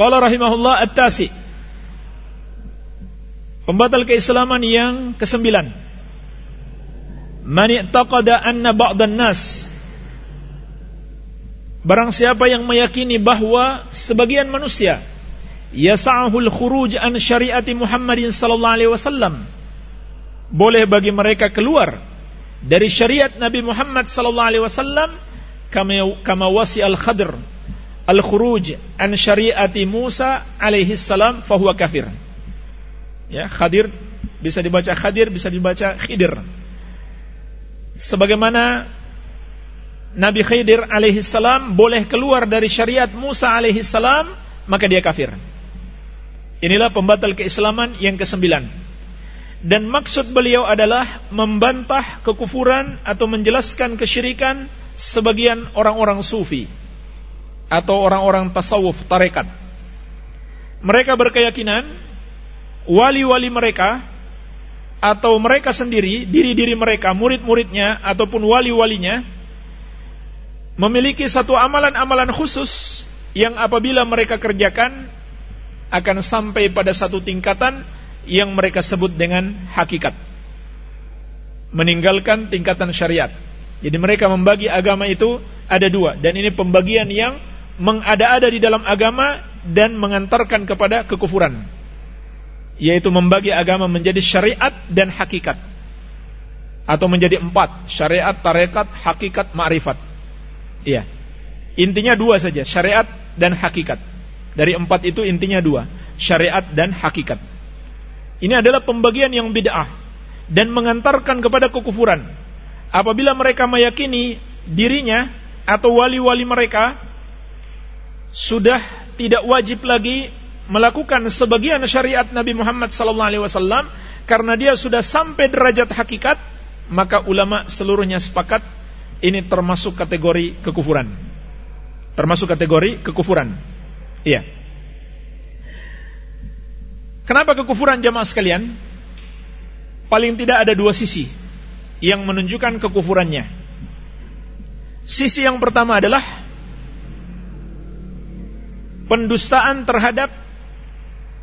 Qala rahimahullah at-tasi. Pembatal keislaman yang kesembilan. Man i'taqada anna ba'dan nas Barang siapa yang meyakini bahwa sebagian manusia yasa'ahul khuruj an syariati Muhammadin sallallahu alaihi wasallam boleh bagi mereka keluar dari syariat Nabi Muhammad sallallahu alaihi wasallam kama kama wasi al khadr al khuruj an syariati Musa alaihi salam fahuwa kafir ya khadir bisa dibaca khadir bisa dibaca khidir sebagaimana Nabi Khidir alaihi salam boleh keluar dari syariat Musa alaihi salam, maka dia kafir. Inilah pembatal keislaman yang kesembilan. Dan maksud beliau adalah membantah kekufuran atau menjelaskan kesyirikan sebagian orang-orang sufi atau orang-orang tasawuf tarekat. Mereka berkeyakinan wali-wali mereka atau mereka sendiri, diri-diri mereka, murid-muridnya ataupun wali-walinya memiliki satu amalan-amalan khusus yang apabila mereka kerjakan akan sampai pada satu tingkatan yang mereka sebut dengan hakikat. Meninggalkan tingkatan syariat. Jadi mereka membagi agama itu ada dua dan ini pembagian yang mengada-ada di dalam agama dan mengantarkan kepada kekufuran. Yaitu membagi agama menjadi syariat dan hakikat. Atau menjadi empat, syariat, tarekat, hakikat, ma'rifat. Iya. Intinya dua saja, syariat dan hakikat. Dari empat itu intinya dua, syariat dan hakikat. Ini adalah pembagian yang bid'ah dan mengantarkan kepada kekufuran. Apabila mereka meyakini dirinya atau wali-wali mereka sudah tidak wajib lagi melakukan sebagian syariat Nabi Muhammad SAW karena dia sudah sampai derajat hakikat, maka ulama seluruhnya sepakat ini termasuk kategori kekufuran. Termasuk kategori kekufuran. Iya. Kenapa kekufuran jamaah sekalian? Paling tidak ada dua sisi yang menunjukkan kekufurannya. Sisi yang pertama adalah pendustaan terhadap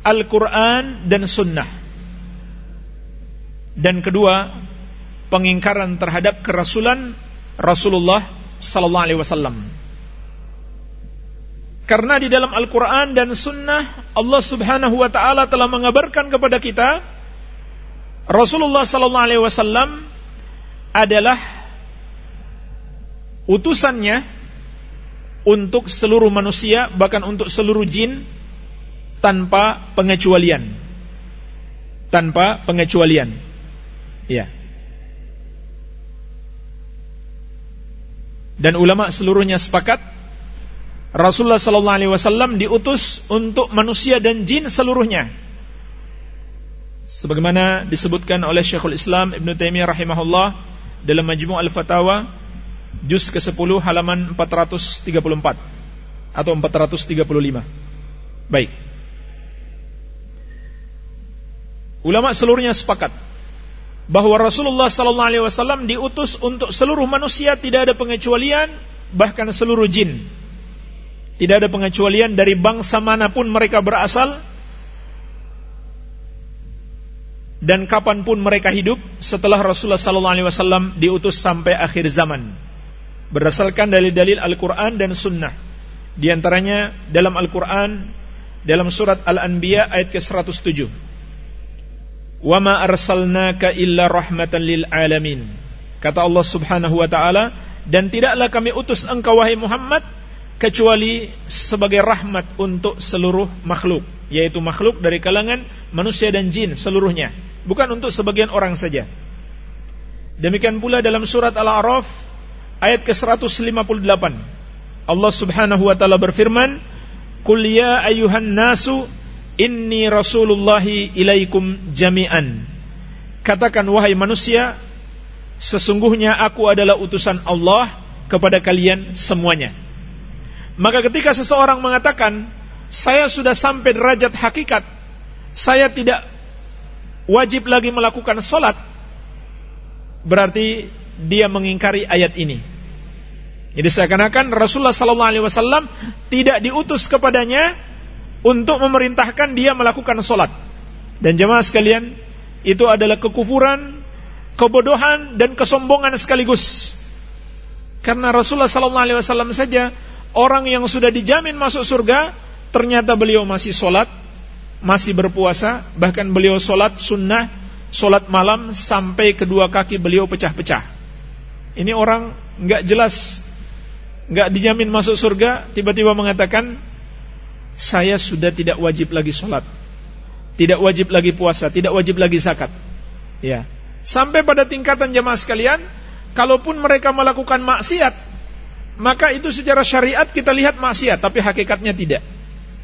Al-Quran dan Sunnah. Dan kedua, pengingkaran terhadap kerasulan Rasulullah sallallahu alaihi wasallam. Karena di dalam Al-Qur'an dan Sunnah Allah Subhanahu wa taala telah mengabarkan kepada kita Rasulullah sallallahu alaihi wasallam adalah utusannya untuk seluruh manusia bahkan untuk seluruh jin tanpa pengecualian. Tanpa pengecualian. Ya. dan ulama seluruhnya sepakat Rasulullah sallallahu alaihi wasallam diutus untuk manusia dan jin seluruhnya. Sebagaimana disebutkan oleh Syekhul Islam Ibn Taimiyah rahimahullah dalam Majmu' Al-Fatawa juz ke-10 halaman 434 atau 435. Baik. Ulama seluruhnya sepakat bahwa Rasulullah sallallahu alaihi wasallam diutus untuk seluruh manusia tidak ada pengecualian bahkan seluruh jin. Tidak ada pengecualian dari bangsa mana pun mereka berasal dan kapan pun mereka hidup setelah Rasulullah sallallahu alaihi wasallam diutus sampai akhir zaman. Berdasarkan dalil-dalil Al-Qur'an dan Sunnah. Di antaranya dalam Al-Qur'an dalam surat Al-Anbiya ayat ke-107 wa ma arsalnaka illa rahmatan lil alamin. Kata Allah Subhanahu wa taala, dan tidaklah kami utus engkau wahai Muhammad kecuali sebagai rahmat untuk seluruh makhluk, yaitu makhluk dari kalangan manusia dan jin seluruhnya, bukan untuk sebagian orang saja. Demikian pula dalam surat Al-A'raf ayat ke-158. Allah Subhanahu wa taala berfirman, "Qul ya ayyuhan nasu Inni Rasulullahi ilaikum jami'an. Katakan wahai manusia, sesungguhnya aku adalah utusan Allah kepada kalian semuanya. Maka ketika seseorang mengatakan, saya sudah sampai derajat hakikat, saya tidak wajib lagi melakukan solat, berarti dia mengingkari ayat ini. Jadi seakan-akan Rasulullah SAW tidak diutus kepadanya untuk memerintahkan dia melakukan solat. Dan jemaah sekalian, itu adalah kekufuran, kebodohan dan kesombongan sekaligus. Karena Rasulullah sallallahu alaihi wasallam saja orang yang sudah dijamin masuk surga, ternyata beliau masih solat, masih berpuasa, bahkan beliau solat sunnah, solat malam sampai kedua kaki beliau pecah-pecah. Ini orang nggak jelas, nggak dijamin masuk surga, tiba-tiba mengatakan saya sudah tidak wajib lagi solat, tidak wajib lagi puasa, tidak wajib lagi zakat. Ya, sampai pada tingkatan jemaah sekalian, kalaupun mereka melakukan maksiat, maka itu secara syariat kita lihat maksiat, tapi hakikatnya tidak.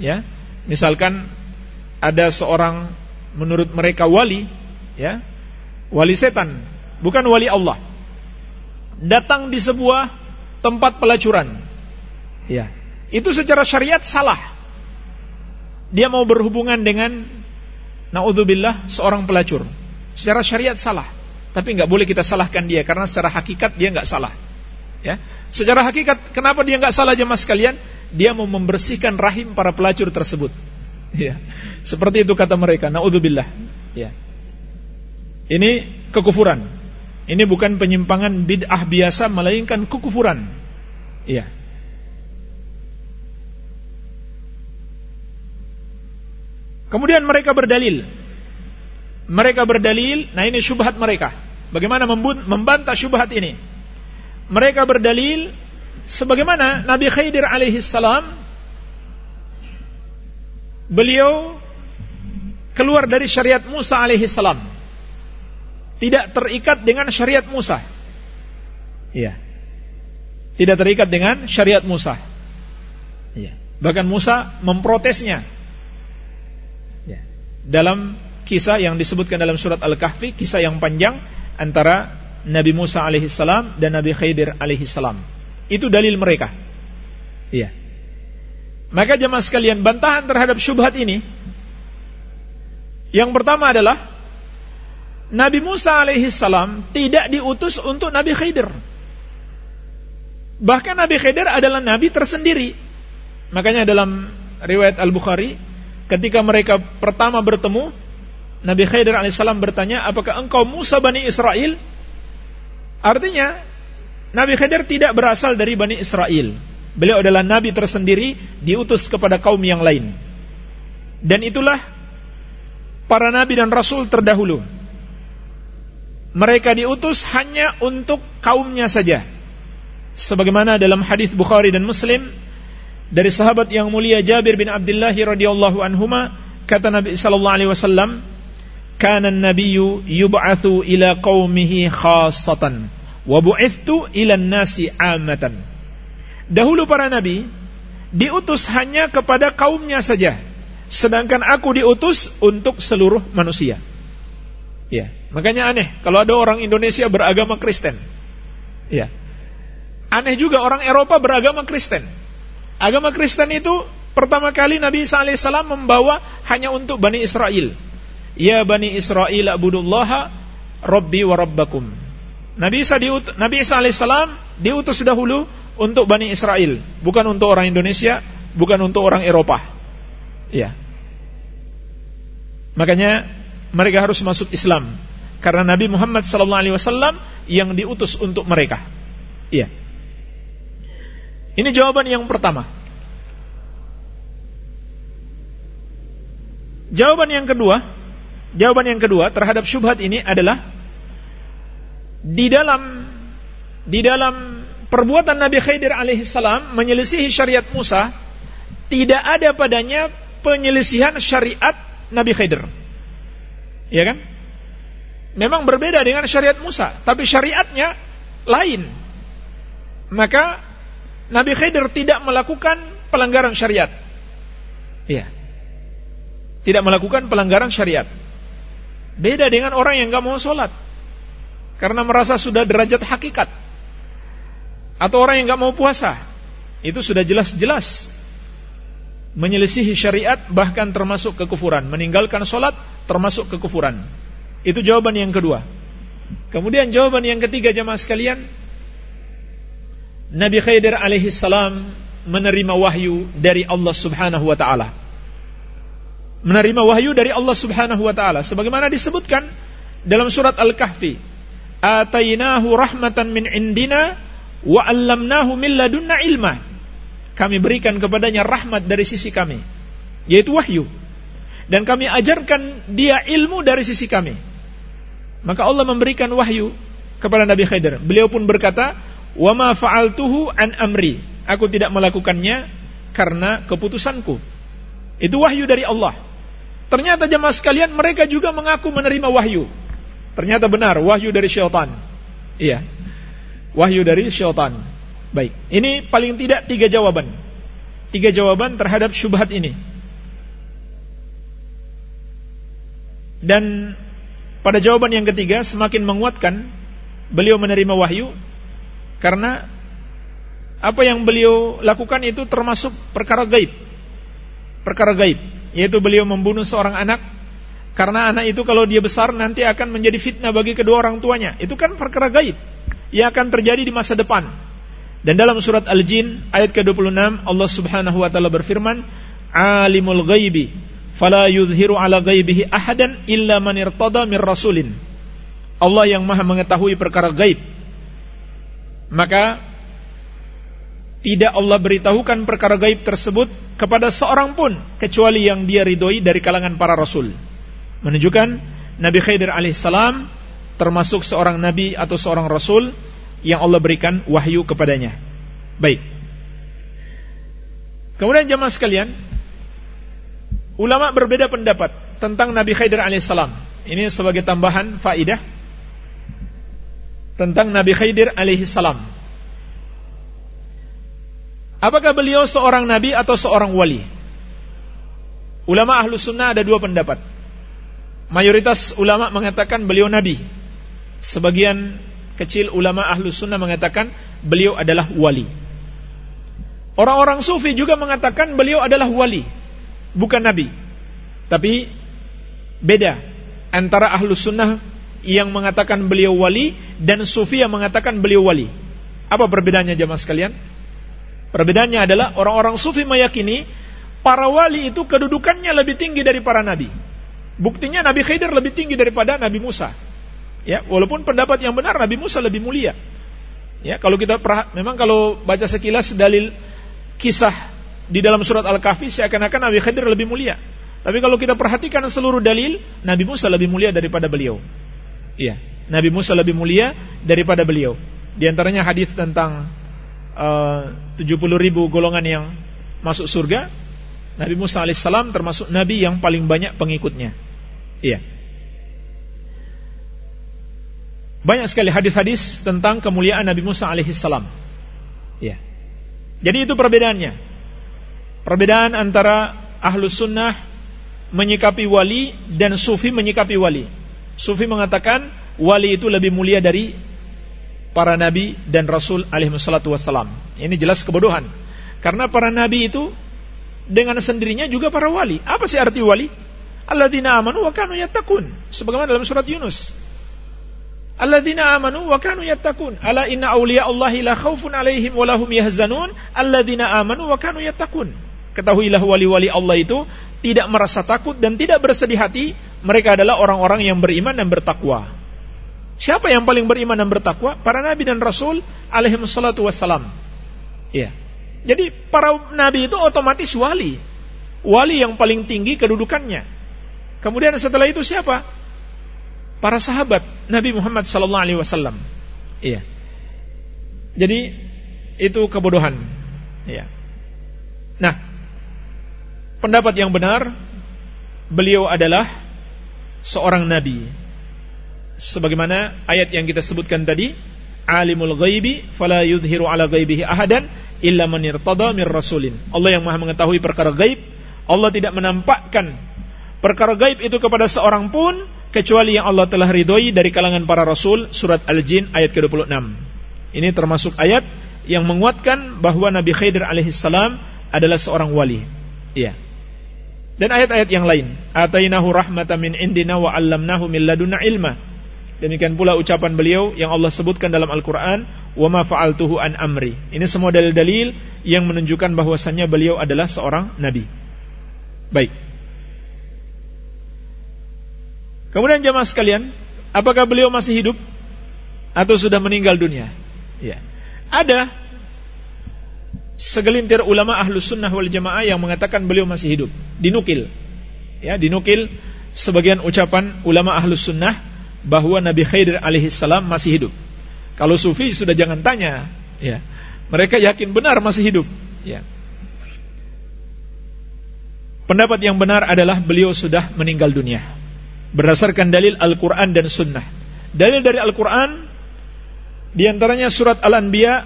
Ya, misalkan ada seorang menurut mereka wali, ya, wali setan, bukan wali Allah. Datang di sebuah tempat pelacuran. Ya. Itu secara syariat salah. Dia mau berhubungan dengan naudzubillah seorang pelacur. Secara syariat salah. Tapi nggak boleh kita salahkan dia karena secara hakikat dia nggak salah. Ya. Secara hakikat kenapa dia nggak salah jemaah sekalian? Dia mau membersihkan rahim para pelacur tersebut. Ya. Seperti itu kata mereka, naudzubillah. Ya. Ini kekufuran. Ini bukan penyimpangan bid'ah biasa melainkan kekufuran. Iya. Kemudian mereka berdalil. Mereka berdalil, nah ini syubhat mereka. Bagaimana membantah syubhat ini? Mereka berdalil sebagaimana Nabi Khidir alaihi salam beliau keluar dari syariat Musa alaihi salam. Tidak terikat dengan syariat Musa. Iya. Tidak terikat dengan syariat Musa. Iya. Bahkan Musa memprotesnya. Ya. Dalam kisah yang disebutkan dalam surat Al-Kahfi, kisah yang panjang antara Nabi Musa alaihissalam dan Nabi Khidir alaihissalam. Itu dalil mereka. Iya. Maka jemaah sekalian bantahan terhadap syubhat ini yang pertama adalah Nabi Musa alaihissalam tidak diutus untuk Nabi Khidir. Bahkan Nabi Khidir adalah nabi tersendiri. Makanya dalam riwayat Al-Bukhari ketika mereka pertama bertemu Nabi Khidir alaihissalam bertanya, "Apakah engkau Musa Bani Israel?" Artinya Nabi Khidir tidak berasal dari Bani Israel. Beliau adalah nabi tersendiri diutus kepada kaum yang lain. Dan itulah para nabi dan rasul terdahulu. Mereka diutus hanya untuk kaumnya saja. Sebagaimana dalam hadis Bukhari dan Muslim dari sahabat yang mulia Jabir bin Abdullah radhiyallahu anhuma kata Nabi sallallahu alaihi wasallam kana an-nabiyyu yub'atsu ila qaumihi khassatan wa bu'ithtu ila an-nasi 'amatan Dahulu para nabi diutus hanya kepada kaumnya saja, sedangkan aku diutus untuk seluruh manusia. Ya, makanya aneh kalau ada orang Indonesia beragama Kristen. Ya. Aneh juga orang Eropa beragama Kristen. Agama Kristen itu pertama kali Nabi Isa alaihissalam membawa hanya untuk Bani Israel. Ya Bani Israel abudullaha Rabbi wa Rabbakum. Nabi Isa diutus, Nabi Isa alaihissalam diutus dahulu untuk Bani Israel, bukan untuk orang Indonesia, bukan untuk orang Eropa. Ya. Makanya mereka harus masuk Islam karena Nabi Muhammad SAW yang diutus untuk mereka. Iya. Ini jawaban yang pertama. Jawaban yang kedua, jawaban yang kedua terhadap syubhat ini adalah di dalam di dalam perbuatan Nabi Khidir alaihissalam menyelisihi syariat Musa, tidak ada padanya penyelisihan syariat Nabi Khidir. Ya kan? Memang berbeda dengan syariat Musa, tapi syariatnya lain. Maka Nabi Khidir tidak melakukan pelanggaran syariat. Iya. Tidak melakukan pelanggaran syariat. Beda dengan orang yang gak mau sholat. Karena merasa sudah derajat hakikat atau orang yang nggak mau puasa itu sudah jelas-jelas menyelisihi syariat bahkan termasuk kekufuran meninggalkan sholat termasuk kekufuran itu jawaban yang kedua. Kemudian jawaban yang ketiga jamaah sekalian. Nabi Khidir alaihi salam menerima wahyu dari Allah subhanahu wa ta'ala. Menerima wahyu dari Allah Subhanahu wa taala. Sebagaimana disebutkan dalam surat Al-Kahfi. Atainahu rahmatan min indina wa 'allamnahu min ladunna ilma. Kami berikan kepadanya rahmat dari sisi kami yaitu wahyu. Dan kami ajarkan dia ilmu dari sisi kami maka Allah memberikan wahyu kepada Nabi Khidir beliau pun berkata wa ma fa'altuhu an amri aku tidak melakukannya karena keputusanku itu wahyu dari Allah ternyata jemaah sekalian mereka juga mengaku menerima wahyu Ternyata benar wahyu dari syaitan. Iya. Wahyu dari syaitan. Baik. Ini paling tidak tiga jawaban. Tiga jawaban terhadap syubhat ini. Dan pada jawaban yang ketiga semakin menguatkan beliau menerima wahyu karena apa yang beliau lakukan itu termasuk perkara gaib. Perkara gaib, yaitu beliau membunuh seorang anak karena anak itu kalau dia besar nanti akan menjadi fitnah bagi kedua orang tuanya. Itu kan perkara gaib yang akan terjadi di masa depan. Dan dalam surat Al-Jin ayat ke-26 Allah Subhanahu wa taala berfirman, "Alimul ghaibi fala yudhiru ala ghaibihi ahadan illa man irtada mir rasulin." Allah yang Maha mengetahui perkara gaib. Maka tidak Allah beritahukan perkara gaib tersebut kepada seorang pun kecuali yang dia ridhoi dari kalangan para rasul menunjukkan Nabi Khidir alaihissalam termasuk seorang nabi atau seorang rasul yang Allah berikan wahyu kepadanya. Baik. Kemudian jemaah sekalian, ulama berbeda pendapat tentang Nabi Khidir alaihissalam. Ini sebagai tambahan faidah tentang Nabi Khidir alaihissalam. Apakah beliau seorang nabi atau seorang wali? Ulama ahlu sunnah ada dua pendapat. Mayoritas ulama mengatakan beliau nabi. Sebagian kecil ulama ahlu sunnah mengatakan beliau adalah wali. Orang-orang sufi juga mengatakan beliau adalah wali, bukan nabi. Tapi beda antara ahlu sunnah yang mengatakan beliau wali dan sufi yang mengatakan beliau wali. Apa perbedaannya jemaah sekalian? Perbedaannya adalah orang-orang sufi meyakini para wali itu kedudukannya lebih tinggi dari para nabi. Buktinya Nabi Khidir lebih tinggi daripada Nabi Musa. Ya, walaupun pendapat yang benar Nabi Musa lebih mulia. Ya, kalau kita memang kalau baca sekilas dalil kisah di dalam surat Al-Kahfi seakan-akan Nabi Khidir lebih mulia. Tapi kalau kita perhatikan seluruh dalil, Nabi Musa lebih mulia daripada beliau. Iya, Nabi Musa lebih mulia daripada beliau. Di antaranya hadis tentang uh, 70 ribu golongan yang masuk surga, Nabi Musa alaihissalam termasuk Nabi yang paling banyak pengikutnya. Iya. Banyak sekali hadis-hadis tentang kemuliaan Nabi Musa alaihi salam. Iya. Jadi itu perbedaannya. Perbedaan antara ahlus sunnah menyikapi wali dan sufi menyikapi wali. Sufi mengatakan wali itu lebih mulia dari para nabi dan rasul alaihi salatu wassalam. Ini jelas kebodohan. Karena para nabi itu dengan sendirinya juga para wali. Apa sih arti wali? alladzina amanu wa kanu yattaqun sebagaimana dalam surat Yunus alladzina amanu wa kanu yattaqun ala inna awliya Allahi la khaufun alaihim wa lahum yahzanun alladzina amanu wa kanu yattaqun ketahuilah wali-wali Allah itu tidak merasa takut dan tidak bersedih hati mereka adalah orang-orang yang beriman dan bertakwa siapa yang paling beriman dan bertakwa para nabi dan rasul alaihi salatu wassalam ya jadi para nabi itu otomatis wali wali yang paling tinggi kedudukannya Kemudian setelah itu siapa? Para sahabat Nabi Muhammad sallallahu alaihi wasallam. Iya. Jadi itu kebodohan. Iya. Nah, pendapat yang benar beliau adalah seorang nabi. Sebagaimana ayat yang kita sebutkan tadi, alimul ghaibi fala yudhiru ala ghaibihi ahadan illa man irtada mir rasulin. Allah yang Maha mengetahui perkara gaib, Allah tidak menampakkan perkara gaib itu kepada seorang pun kecuali yang Allah telah ridhoi dari kalangan para rasul surat Al-Jin ayat ke-26. Ini termasuk ayat yang menguatkan bahwa Nabi Khidir alaihissalam adalah seorang wali. Iya. Dan ayat-ayat yang lain, atainahu rahmatan min indina wa 'allamnahu min ladunna ilma. Demikian pula ucapan beliau yang Allah sebutkan dalam Al-Qur'an, "Wa ma fa'altuhu an amri." Ini semua dalil-dalil yang menunjukkan bahwasannya beliau adalah seorang nabi. Baik. Kemudian jemaah sekalian, apakah beliau masih hidup atau sudah meninggal dunia? Ya. Ada segelintir ulama ahlu sunnah wal jamaah yang mengatakan beliau masih hidup. Dinukil. Ya, dinukil sebagian ucapan ulama ahlu sunnah bahwa Nabi Khidir alaihi salam masih hidup. Kalau sufi sudah jangan tanya. Ya. Mereka yakin benar masih hidup. Ya. Pendapat yang benar adalah beliau sudah meninggal dunia. Berdasarkan dalil Al-Quran dan Sunnah. Dalil dari Al-Quran, di antaranya surat Al-Anbiya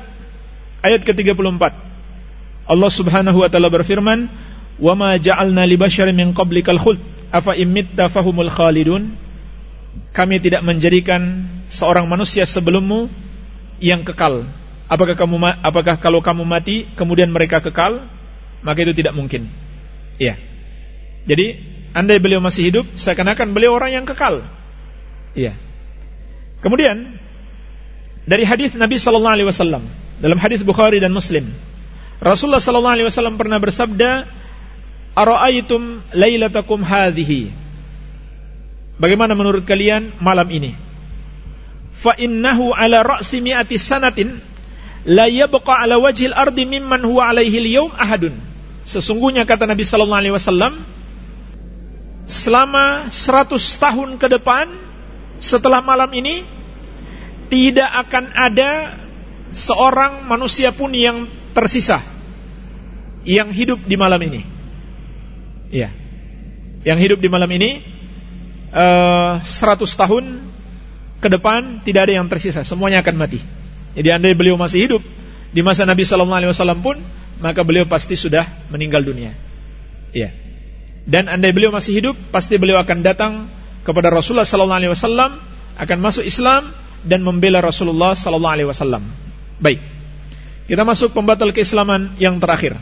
ayat ke-34. Allah Subhanahu wa taala berfirman, "Wa ma ja'alna li basyarin min qablikal khuld, afa imitta fahumul khalidun?" Kami tidak menjadikan seorang manusia sebelummu yang kekal. Apakah kamu apakah kalau kamu mati kemudian mereka kekal? Maka itu tidak mungkin. Iya. Jadi, andai beliau masih hidup, seakan-akan beliau orang yang kekal. Iya. Kemudian dari hadis Nabi sallallahu alaihi wasallam dalam hadis Bukhari dan Muslim Rasulullah sallallahu alaihi wasallam pernah bersabda, "Ara'aitum lailatakum hadhihi?" Bagaimana menurut kalian malam ini? Fa innahu ala ra'si mi'ati sanatin la yabqa ala wajhil ardi mimman huwa alaihi al-yawm ahadun. Sesungguhnya kata Nabi sallallahu alaihi wasallam, selama 100 tahun ke depan setelah malam ini tidak akan ada seorang manusia pun yang tersisa yang hidup di malam ini. Iya. Yang hidup di malam ini uh, eh, 100 tahun ke depan tidak ada yang tersisa, semuanya akan mati. Jadi andai beliau masih hidup di masa Nabi sallallahu alaihi wasallam pun, maka beliau pasti sudah meninggal dunia. Iya. Dan andai beliau masih hidup, pasti beliau akan datang kepada Rasulullah sallallahu alaihi wasallam, akan masuk Islam dan membela Rasulullah sallallahu alaihi wasallam. Baik. Kita masuk pembatal keislaman yang terakhir.